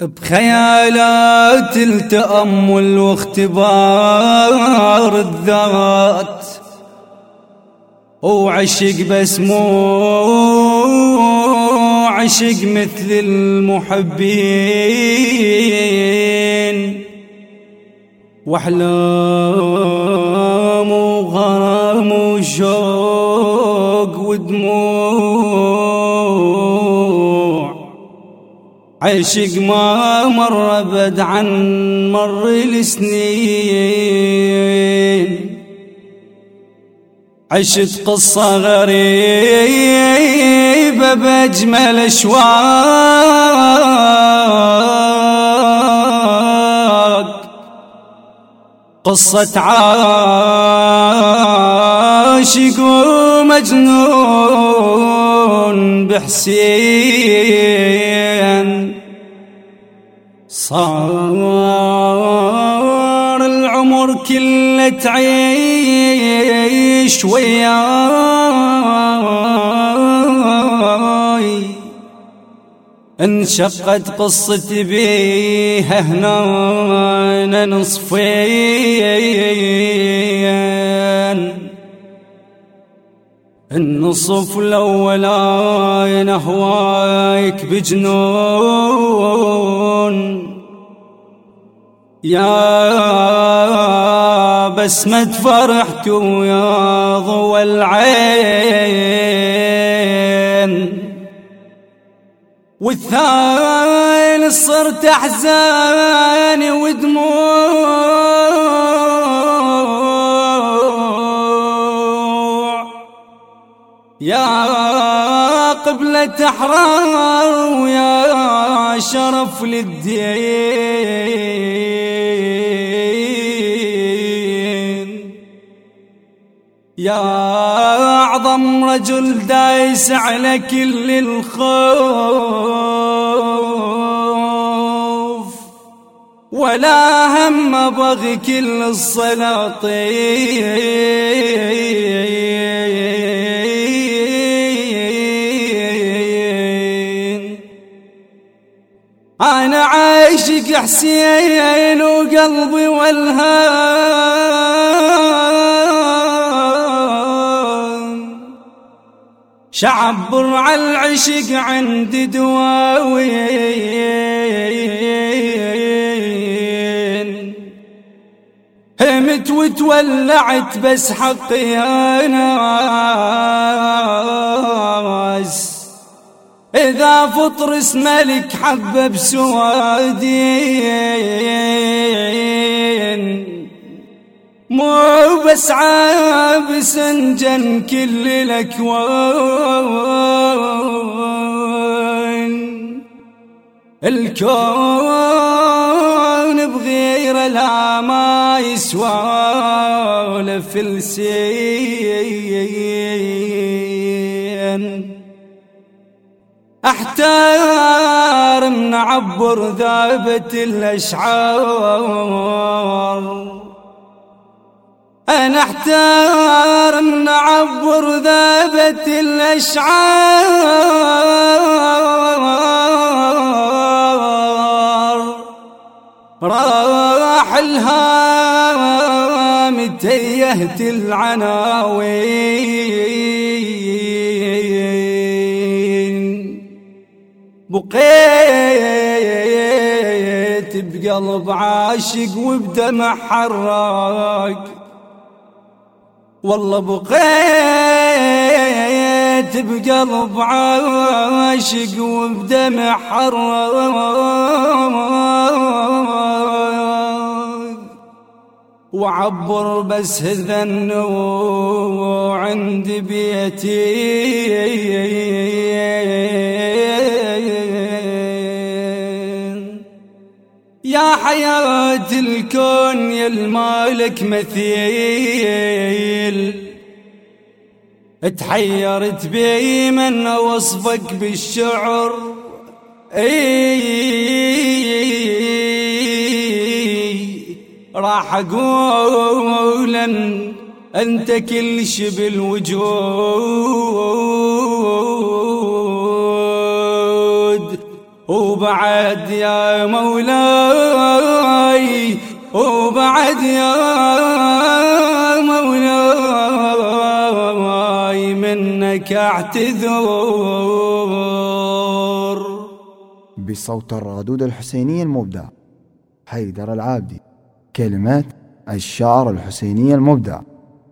بخيالات التأمل واختبار الذات. وعشق بس مو عشق مثل المحبين. واحلام عشق ما مر أبد عن مر السنين. عشت قصة غريبة بأجمل أشواق. قصة عاشق ومجنون بحسين. صار العمر كله تعيش وياي. انشقت قصتي بيها هنا نصفين. النصف الأول هوايك بجنون. يا بسمة فرحت ويا ضوى العين. والثاني صرت أحزاني ودموع. يا قبلة احرار ويا شرف للدين. يا أعظم رجل دايس على كل الخوف. ولا هم بغي كل السلاطين. أنا عاشق حسين وقلبي والهام. شعبر على العشق عندي دواوين. همت وتولعت بس حقي أنا. إذا فطرس ملك حبب سوادين مو بس عابس انجن كل الأكوان. الكون بغير لا ما يسوالف السين. أحتار من عبر ذابت الأشعار. أنا أحتار من عبر ذابت الأشعار. راح الهام تيهت العناوين. بقيت بقلب عاشق وبدمع حراق والله بقيت بقلب عاشق وبدمع حراق وعبر بس هذن وعند بيتي. يا حياة الكون يا المالك مثيل. تحيرت بي من وصفك بالشعر. إي راح أقول أن أنت كل شي بالوجود. وبعد يا مولاي وبعد يا مولاي منك اعتذر. بصوت الرادود الحسيني المبدع حيدر العابدي كلمات الشاعر الحسيني المبدع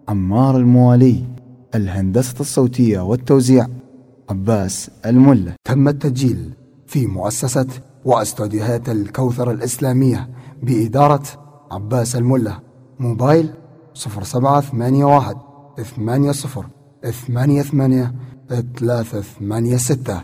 عمار الموالي الهندسة الصوتية والتوزيع عباس الملة. تم التسجيل. في مؤسسة وأستوديوهات الكوثر الإسلامية بإدارة عباس الملة. موبايل 0781 80 88 386